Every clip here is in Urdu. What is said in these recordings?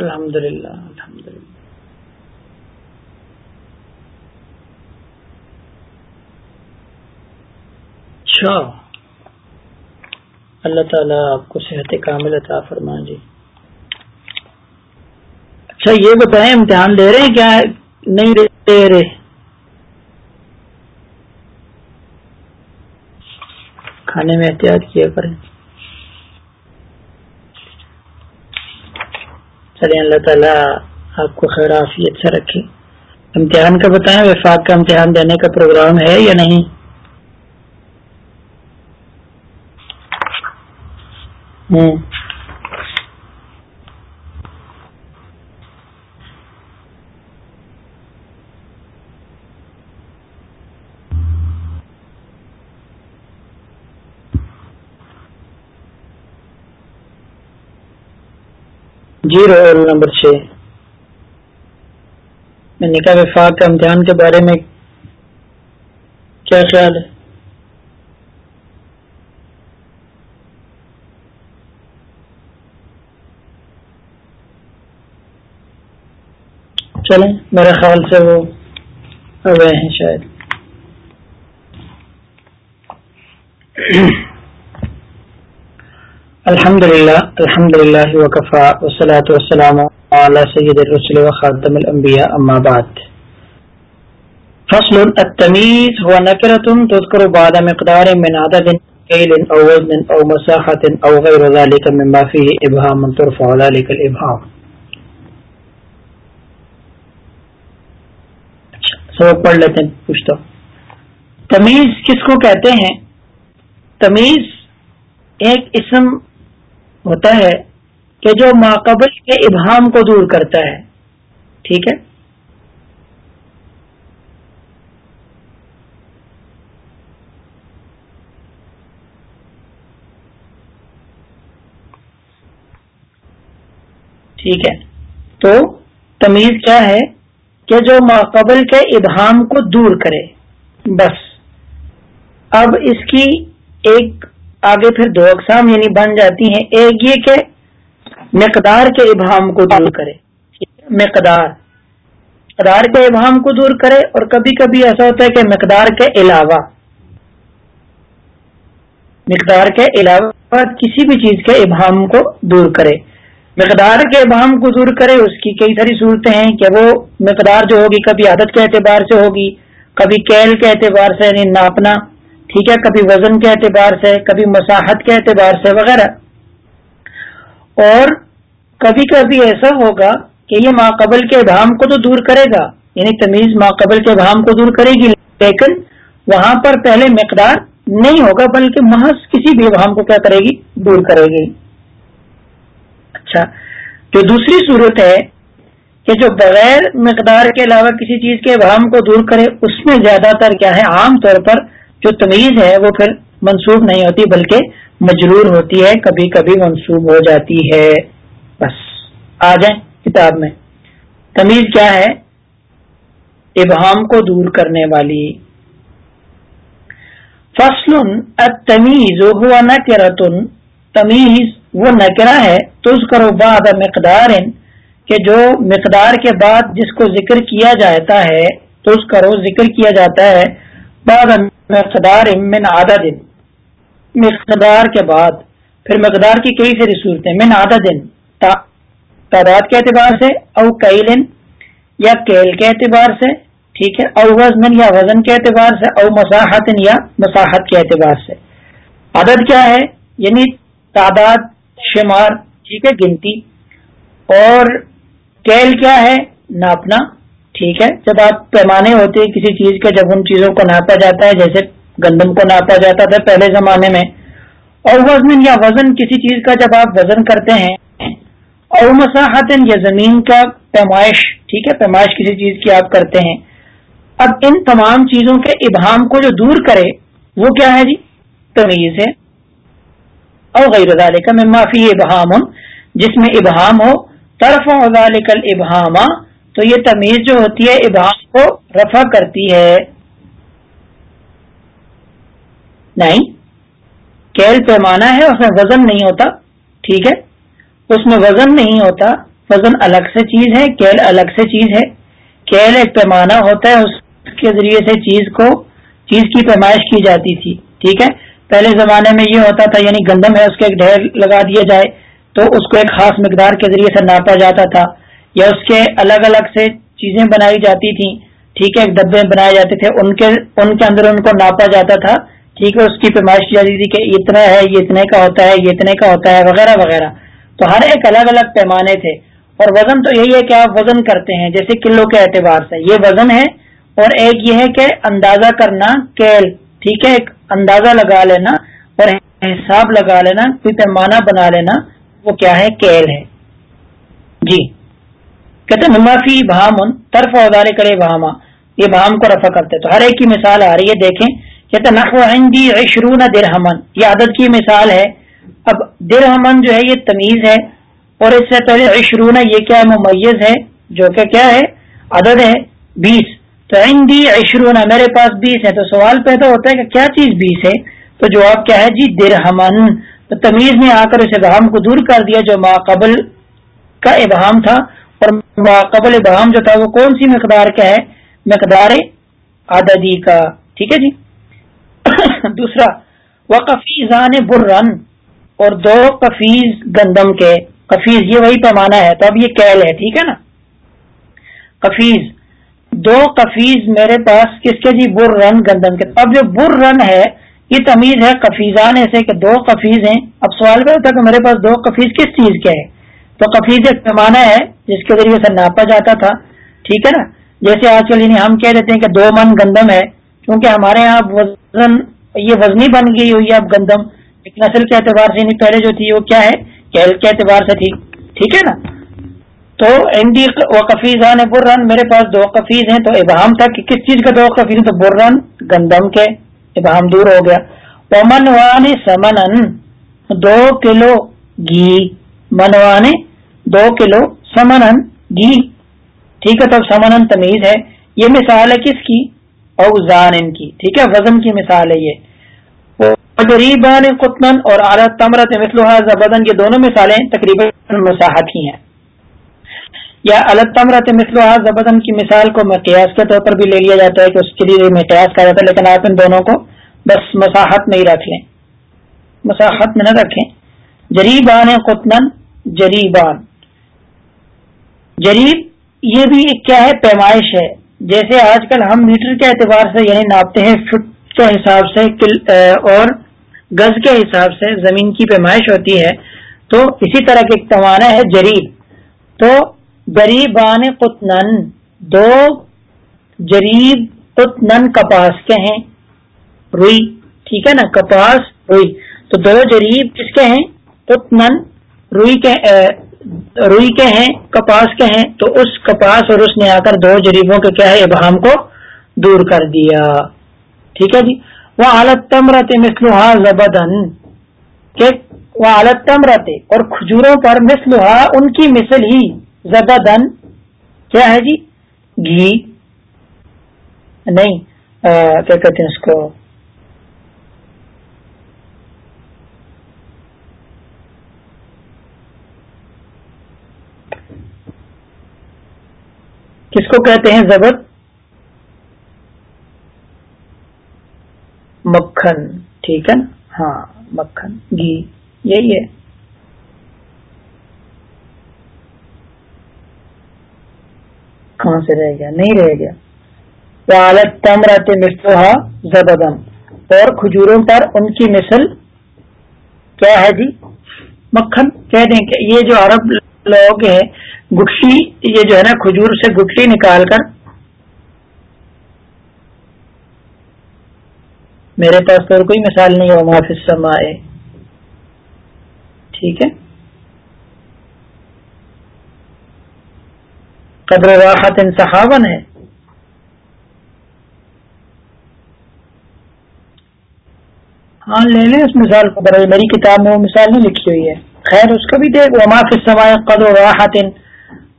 الحمد للہ الحمد للہ اچھا۔ اللہ تعالیٰ آپ کو صحت کامل عطا فرما جی۔ اچھا یہ بتائیں، امتحان دے رہے ہیں کیا؟ نہیں دے رہے۔ کھانے میں احتیاط کیا کریں۔ چلے اللہ تعالیٰ آپ کو خیر آفیت سے رکھے۔ امتحان کا بتائیں، وفاق کا امتحان دینے کا پروگرام ہے یا نہیں؟ ہوں۔ جی رول نمبر چھ۔ میں نے کہا وفاق کا امتحان کے بارے میں کیا خیال ہے؟ چلیں میرے خیال سے وہ ہوئے ہیں شاید۔ الحمد للہ الحمد للہ وقفا وسلاۃ والسلام على سید الرسل وخاتم الانبیاء، اما بعد۔ فصل التمیز هو نکرة تذکر بعد مقدار من عدد قیل او وزن او مساحت او غیر ذلك مما فيه ابهام ترفع ذلك الابهام سبق پڑھ لیتے ہیں، پوچھتا تمیز کس کو کہتے ہیں؟ تمیز ایک اسم ہوتا ہے کہ جو ماقبل کے ابہام کو دور کرتا ہے۔ ٹھیک ہے؟ ٹھیک ہے۔ تو تمیز کیا ہے کہ جو ماقبل کے ابہام کو دور کرے، بس۔ اب اس کی ایک آگے پھر دو اقسام یعنی بن جاتی ہیں۔ ایک یہ کہ مقدار کے ابہام کو دور کرے۔ مقدار۔ مقدار کے ابہام کو دور کرے اور کبھی کبھی ایسا ہوتا ہے کہ مقدار کے علاوہ۔ مقدار کے علاوہ کسی بھی چیز کے ابہام کو دور کرے۔ مقدار کے ابہام کو دور کرے اس کی کئی ساری صورتیں ہیں کہ وہ مقدار جو ہوگی کبھی عادت کے اعتبار سے ہوگی کبھی کیل کے اعتبار سے یعنی ناپنا۔ ٹھیک ہے، کبھی وزن کے اعتبار سے، کبھی مساحت کے اعتبار سے وغیرہ۔ اور کبھی کبھی ایسا ہوگا کہ یہ ماقبل کے ابہام کو تو دور کرے گا یعنی تمیز ماقبل کے ابہام کو دور کرے گی، لیکن وہاں پر پہلے مقدار نہیں ہوگا، بلکہ محض کسی بھی ابہام کو کیا کرے گی؟ دور کرے گی۔ اچھا جو دوسری صورت ہے کہ جو بغیر مقدار کے علاوہ کسی چیز کے ابہام کو دور کرے، اس میں زیادہ تر کیا ہے؟ عام طور پر جو تمیز ہے وہ پھر منسوب نہیں ہوتی، بلکہ مجرور ہوتی ہے کبھی کبھی منسوب ہو جاتی ہے۔ بس، آ جائیں کتاب میں۔ تمیز کیا ہے؟ ابہام کو دور کرنے والی۔ فصل تمیز ہوا نہ تمیز وہ نکرا ہے تو اس کرو بعد مقدار، کہ جو مقدار کے بعد جس کو ذکر کیا جاتا ہے تو اس کرو ذکر کیا جاتا ہے، بعد مقدار من عدد، مقدار کے بعد، پھر مقدار کی کئی ساری صورتیں، من عدد تعداد کے اعتبار سے، او کیل یا کیل کے اعتبار سے، ٹھیک ہے، او وزن یا وزن کے اعتبار سے، او مساحت یا مساحت کے اعتبار سے۔ عدد کیا ہے؟ یعنی تعداد شمار، ٹھیک ہے، گنتی۔ اور کیل کیا ہے؟ ناپنا۔ ٹھیک ہے؟ جب آپ پیمانے ہوتے کسی چیز کے، جب ان چیزوں کو ناپا جاتا ہے، جیسے گندم کو ناپا جاتا تھا پہلے زمانے میں، اور وزن یا وزن کسی چیز کا جب آپ وزن کرتے ہیں، اور مساحت یا زمین کا پیمائش، ٹھیک ہے؟ پیمائش کسی چیز کی آپ کرتے ہیں۔ اب ان تمام چیزوں کے ابہام کو جو دور کرے، وہ کیا ہے جی؟ تمیز ہے۔ اور غیر کا میں معافی ابہام ہوں جس میں ابہام ہو، طرف ذالک ابہامہ تو یہ تمیز جو ہوتی ہے، ابہام کو رفع کرتی ہے۔ نہیں، کیل پیمانہ ہے، اس میں وزن نہیں ہوتا، ٹھیک ہے۔ اس میں وزن نہیں ہوتا، وزن الگ سے چیز ہے، کیل الگ سے چیز ہے۔ کیل ایک پیمانہ ہوتا ہے، اس کے ذریعے سے چیز کو، چیز کی پیمائش کی جاتی تھی، ٹھیک ہے۔ پہلے زمانے میں یہ ہوتا تھا یعنی گندم ہے، اس کے ایک ڈھیر لگا دیا جائے، تو اس کو ایک خاص مقدار کے ذریعے سے ناپا جاتا تھا۔ یا اس کے الگ الگ سے چیزیں بنائی جاتی تھیں، ٹھیک ہے، ایک ڈبے بنائے جاتے تھے، ان کے ان کے اندر ان کو ناپا جاتا تھا، ٹھیک ہے، اس کی پیمائش کی جاتی تھی کہ اتنا ہے، یہ اتنے کا ہوتا ہے، یہ اتنے کا ہوتا ہے، وغیرہ وغیرہ۔ تو ہر ایک الگ الگ پیمانے تھے۔ اور وزن تو یہی ہے کہ آپ وزن کرتے ہیں، جیسے کلو کے اعتبار سے۔ یہ وزن ہے اور ایک یہ ہے کہ اندازہ کرنا، کیل، ٹھیک ہے، ایک اندازہ لگا لینا اور حساب لگا لینا، کوئی پیمانہ بنا لینا، وہ کیا ہے، کیل ہے۔ جی۔ کہتے نمافی بہام طرف ادارے کرے بہاما۔ یہ بہام کو رفع کرتے تو ہر ایک کی مثال آ رہی ہے، دیکھیں۔ کہتے نقو عندی عشرون درہمن۔ یہ عدد کی مثال ہے۔ اب درہمن جو ہے، یہ تمیز ہے۔ اور اس سے پہلے عشرون، یہ کیا ممیز ہے، جو کہ کیا ہے؟ عدد ہے، بیس۔ تو عندی عشرون، میرے پاس بیس ہے۔ تو سوال پیدا ہوتا ہے کہ کیا چیز بیس ہے؟ تو جواب کیا ہے؟ جی درہمن۔ تو تمیز نے آ کر اس ابہام کو دور کر دیا، جو ماقبل کا ابہام تھا۔ اور ماقبل ابہام جو تھا وہ کون سی مقدار کا ہے؟ مقدار عددی کا۔ ٹھیک ہے جی؟ دوسرا وہ کفیزان برن اور دو کفیز گندم کے۔ کفیز یہ وہی پیمانہ ہے۔ تو اب یہ کیل ہے، ٹھیک ہے نا؟ کفیز دو کفیز میرے پاس کس کے جی؟ بر رن گندم کے۔ اب جو بر رن ہے، یہ تمیز ہے کفیزان ایسے کہ دو کفیز ہیں۔ اب سوال کر تھا کہ میرے پاس دو کفیز کس چیز کے ہے تو کفیز ایک پیمانہ ہے جس کے ذریعے سے ناپا جاتا تھا، ٹھیک ہے نا؟ جیسے آج کل یعنی ہم کہہ دیتے ہیں کہ دو من گندم ہے، کیونکہ ہمارے یہاں وزن، یہ وزنی بن گئی ہوئی ہے اب گندم۔ ایک نسل کے اعتبار سے یعنی پہلے جو تھی وہ کیا ہے؟ کیل کے اعتبار سے تھی، ٹھیک ہے نا؟ تو اینڈی و کفیزان برن، میرے پاس دو کفیز ہیں، تو ابہام تھا کہ کس چیز کا دو کفیز تو برن، گندم کے ابہام دور ہو گیا۔ ومن سمن دو کلو گھی۔ منوانے دو کلو سمن گھی جی، ٹھیک ہے تب سمن تمیز ہے۔ یہ مثال ہے کس کی؟ اوزان ان کی، ٹھیک ہے، وزن کی مثال ہے یہ۔ غریبان قطن اور اعلیٰ تمرت مثلوحا زبدن یہ دونوں مثالیں تقریباً مساحت ہی ہیں۔ یا الگ تمرت مثلوحا زبدن کی مثال کو میں قیاس کے طور پر بھی لے لیا جاتا ہے کہ اس کے لیے میں قیاس کر جاتا ہے، لیکن آپ ان دونوں کو بس مساحت میں ہی رکھ لیں۔ مساحت میں نہ رکھیں۔ جریبان قطن جریبان جریب یہ بھی کیا ہے، پیمائش ہے۔ جیسے آج کل ہم میٹر کے اعتبار سے یعنی ناپتے ہیں، فٹ کے حساب سے اور گز کے حساب سے زمین کی پیمائش ہوتی ہے۔ تو اسی طرح کے پیمانہ ہے جریب۔ تو جریبان قطن دو جریب قطن کپاس کے ہیں۔ روئی، ٹھیک ہے نا؟ کپاس، روئی۔ تو دو جریب کس کے ہیں؟ قطن روئی کے روئی کے ہیں، کپاس کے ہیں، تو اس کپاس اور اس نے آ کر دو جریبوں کے کیا ہے، ابہام کو دور کر دیا۔ ٹھیک ہے جی؟ وہ عالتم رہتے مسلوحا زبدن وہ عالتم رہتے اور کھجوروں پر مسلوحا ان کی مثل ہی زبدن کیا ہے جی؟ گھی۔ نہیں کیا کہتے ہیں اس کو؟ کس کو کہتے ہیں زبر؟ مکھن، ٹھیک ہے؟ ہاں مکھن، گھی، یہی ہے۔ کہاں سے رہ گیا؟ نہیں رہ گیا۔ عالت تم رہتے مسلوحا زبدم اور کھجوروں پر ان کی مثل کیا ہے جی؟ مکھن، کہہ دیں کہ یہ جو عرب لوگ ہیں یہ جو ہے نا، کھجور سے گٹلی نکال کر میرے پاس تو کوئی مثال نہیں ہو معاف سمائے ٹھیک ہے؟ قدر راحت انصحابن ہے۔ ہاں لے لیں اس مثال کو برائے میری کتاب میں وہ مثال نہیں لکھی ہوئی ہے۔ خیر، اس کو بھی دیکھ وہ معاف سمائے قدر راحت،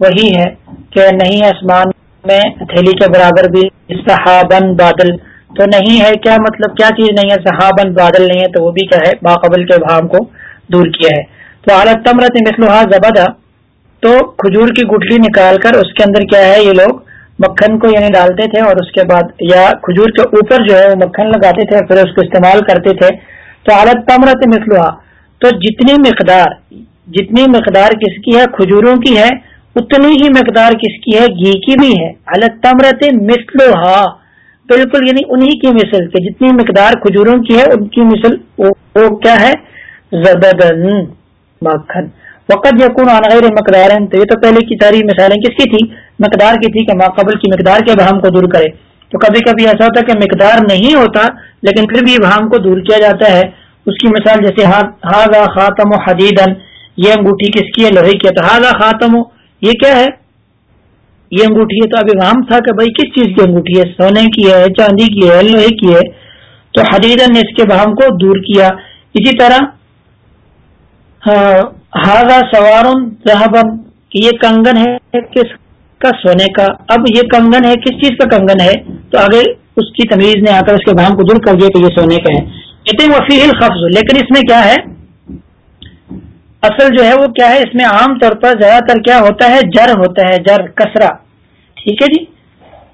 وہی ہے کہ نہیں آسمان میں ہتھیلی کے برابر بھی صحابن بادل۔ تو نہیں ہے، کیا مطلب کیا چیز نہیں ہے صحابن بادل نہیں ہے، تو وہ بھی کیا ہے، باقبل کے بھام کو دور کیا ہے۔ تو حالت تمرت مسلوحا زبدا، تو کھجور کی گٹلی نکال کر اس کے اندر کیا ہے، یہ لوگ مکھن کو یعنی ڈالتے تھے اور اس کے بعد، یا کھجور کے اوپر جو ہے وہ مکھن لگاتے تھے، پھر اس کو استعمال کرتے تھے۔ تو حالت تمرت مسلوحا تو جتنی مقدار جتنی مقدار کس کی ہے؟ کھجوروں کی ہے، اتنی ہی مقدار کس کی ہے؟ گھی کی بھی ہے۔ حالت تمرت مسلوحا بالکل یعنی انہی کی مثل کے جتنی مقدار کھجوروں کی ہے، ان کی مثل وہ کیا ہے؟ زبدن، مکھن۔ وقت یقون غیر مقدار۔ تو یہ تو پہلے کی ساری مثالیں کس کی تھی؟ مقدار کی تھی کہ ماقبل کی مقدار کے بہام کو دور کرے۔ تو کبھی کبھی ایسا ہوتا ہے کہ مقدار نہیں ہوتا، لیکن پھر بھی بہام کو دور کیا جاتا ہے۔ اس کی مثال جیسے ہاضا خاتم و حدیدن، یہ انگوٹھی کس کی ہے؟ لوہے کی ہے۔ تو ہاضا خاتم یہ کیا ہے؟ یہ انگوٹھی ہے۔ تو ابھی وہاں تھا کہ بھائی کس چیز کی انگوٹھی ہے؟ سونے کی ہے، چاندی کی ہے، لوہے کی ہے۔ تو حدیدن نے اس کے بہام کو دور کیا۔ اسی طرح ہاضا سوارن صحبن یہ کنگن ہے کس کا؟ سونے کا۔ اب یہ کنگن ہے، کس چیز کا کنگن ہے؟ تو آگے اس کی تمیز نے آ کر اس کے بہام کو دور کر دیا کہ یہ سونے کا ہے۔ کہتے وفی الخفظ لیکن اس میں کیا ہے؟ اصل جو ہے وہ کیا ہے؟ اس میں عام طور پر زیادہ تر کیا ہوتا ہے؟ جر ہوتا ہے، جر کسرا ٹھیک ہے جی؟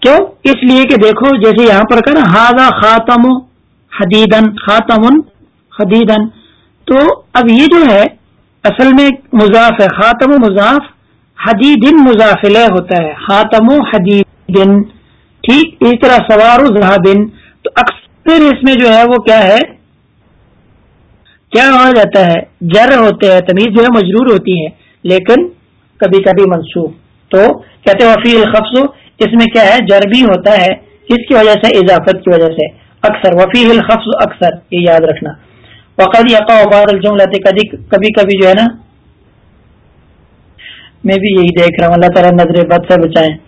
کیوں؟ اس لیے کہ دیکھو، جیسے یہاں پر کہنا ہاضا خاتم حدیدن خاتم حدیدن۔ تو اب یہ جو ہے، اصل میں مضاف ہے۔ خاتم و مضاف، حدیدن مضافلہ ہوتا ہے۔ خاتم و حدیدن۔ ٹھیک؟ اس طرح سوار ذہبن تو اکثر اس میں جو ہے وہ کیا ہے؟ کیا کہا جاتا ہے؟ جر ہوتے ہیں، تمیز جو ہے مجرور ہوتی ہے لیکن کبھی کبھی منسوخ۔ تو کہتے وفی الخفظ اس میں کیا ہے؟ جر بھی ہوتا ہے۔ کس کی وجہ سے؟ اضافت کی وجہ سے۔ اکثر وفی الخفظ اکثر، یہ یاد رکھنا۔ وقت یقا وبار الجملہ کبھی کبھی جو ہے نا، میں بھی یہی دیکھ رہا ہوں۔ اللہ تعالیٰ نظر بد سے بچائیں۔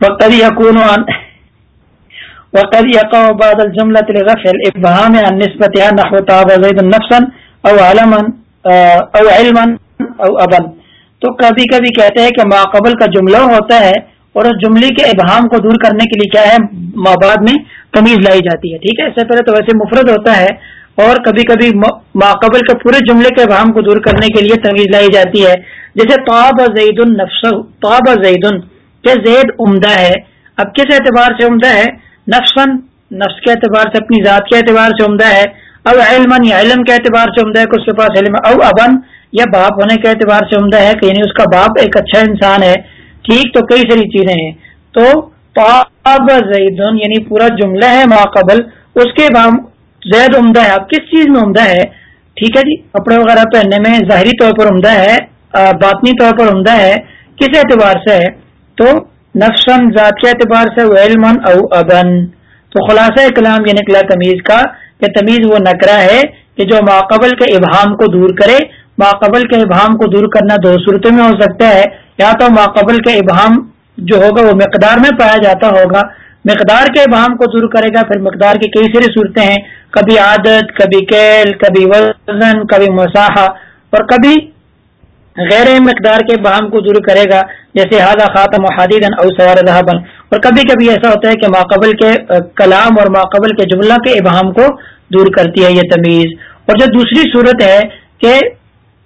وقت یقون وقت یقا بعد الجملة لرفع الابهام عن نسبت نحو طاب زید نفسا او علما او علما او ابا۔ تو کبھی کبھی کہتے ہیں کہ ماقبل کا جملہ ہوتا ہے اور اس جملے کے ابہام کو دور کرنے کے لیے کیا ہے مابعد میں تمیز لائی جاتی ہے۔ ٹھیک ہے، اس سے پہلے تو ویسے مفرد ہوتا ہے اور کبھی کبھی ماقبل کے پورے جملے کے ابہام کو دور کرنے کے لیے تمیز لائی جاتی ہے۔ جیسے طاب زید النفس طاب زید کہ زید عمدہ ہے۔ اب کس اعتبار سے عمدہ ہے؟ نفسن نفس کے اعتبار سے، اپنی ذات کے اعتبار سے عمدہ ہے اب علم یا علم کے اعتبار سے عمدہ ہے کہ اس کے پاس علم، او ابن یا باپ ہونے کے اعتبار سے عمدہ ہے، کہ یعنی اس کا باپ ایک اچھا انسان ہے۔ ٹھیک تو کئی ساری چیزیں ہیں۔ تو طاب زید یعنی پورا جملہ ہے ماقبل اس کے بعد زید عمدہ ہے۔ اب کس چیز میں عمدہ ہے؟ ٹھیک ہے جی کپڑے وغیرہ پہننے میں ظاہری طور پر عمدہ ہے باطنی طور پر عمدہ ہے، کس اعتبار سے ہے؟ تو نفسن ذات کے اعتبار سے علمن او ابن تو خلاصہ کلام یعنی یہ نکلا تمیز کا، کہ تمیز وہ نکرا ہے کہ جو ماقبل کے ابہام کو دور کرے۔ ماقبل کے ابہام کو دور کرنا دو صورتوں میں ہو سکتا ہے۔ یا تو ماقبل کے ابہام جو ہوگا وہ مقدار میں پایا جاتا ہوگا۔ مقدار کے ابہام کو دور کرے گا، پھر مقدار کی کئی ساری صورتیں ہیں۔ کبھی عادت، کبھی کیل، کبھی وزن، کبھی مساحہ۔ اور کبھی غیر مقدار کے بہام کو دور کرے گا، جیسے ہادہ خاتم و حادیدن او سوار ذہبن اور کبھی کبھی ایسا ہوتا ہے کہ ماقبل کے کلام اور ماقبل کے جملہ کے ابہام کو دور کرتی ہے یہ تمیز۔ اور جو دوسری صورت ہے کہ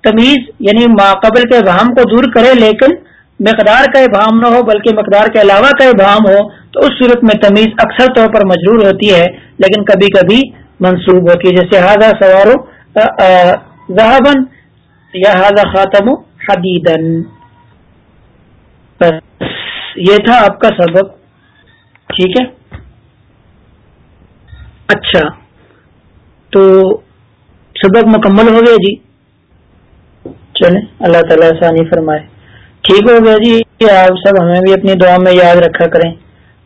تمیز یعنی ماقبل کے ابہام کو دور کرے لیکن مقدار کا ابہام نہ ہو، بلکہ مقدار کے علاوہ کا ابہام ہو، تو اس صورت میں تمیز اکثر طور پر مجرور ہوتی ہے، لیکن کبھی کبھی منسوب ہوتی ہے۔ جیسے ہادہ سوارو ذہبن یا خاتم حدیدن۔ بس، یہ تھا آپ کا سبق۔ ٹھیک ہے؟ اچھا تو سبق مکمل ہو گیا جی؟ چلیں، اللہ تعالیٰ آسانی فرمائے۔ ٹھیک ہو گیا جی آپ سب ہمیں بھی اپنی دعا میں یاد رکھا کریں۔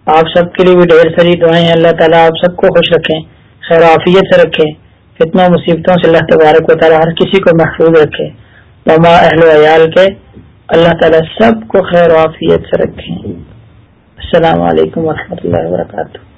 آپ سب کے لیے بھی ڈھیر ساری دعائیں اللہ تعالیٰ آپ سب کو خوش رکھیں، خیر آفیت سے رکھیں۔ کتنا مصیبتوں سے اللہ تبارک و تعالیٰ ہر کسی کو محفوظ رکھے۔ مما اہل ویال کے۔ اللہ تعالیٰ سب کو خیر و عافیت سے رکھیں السلام علیکم ورحمۃ اللہ وبرکاتہ۔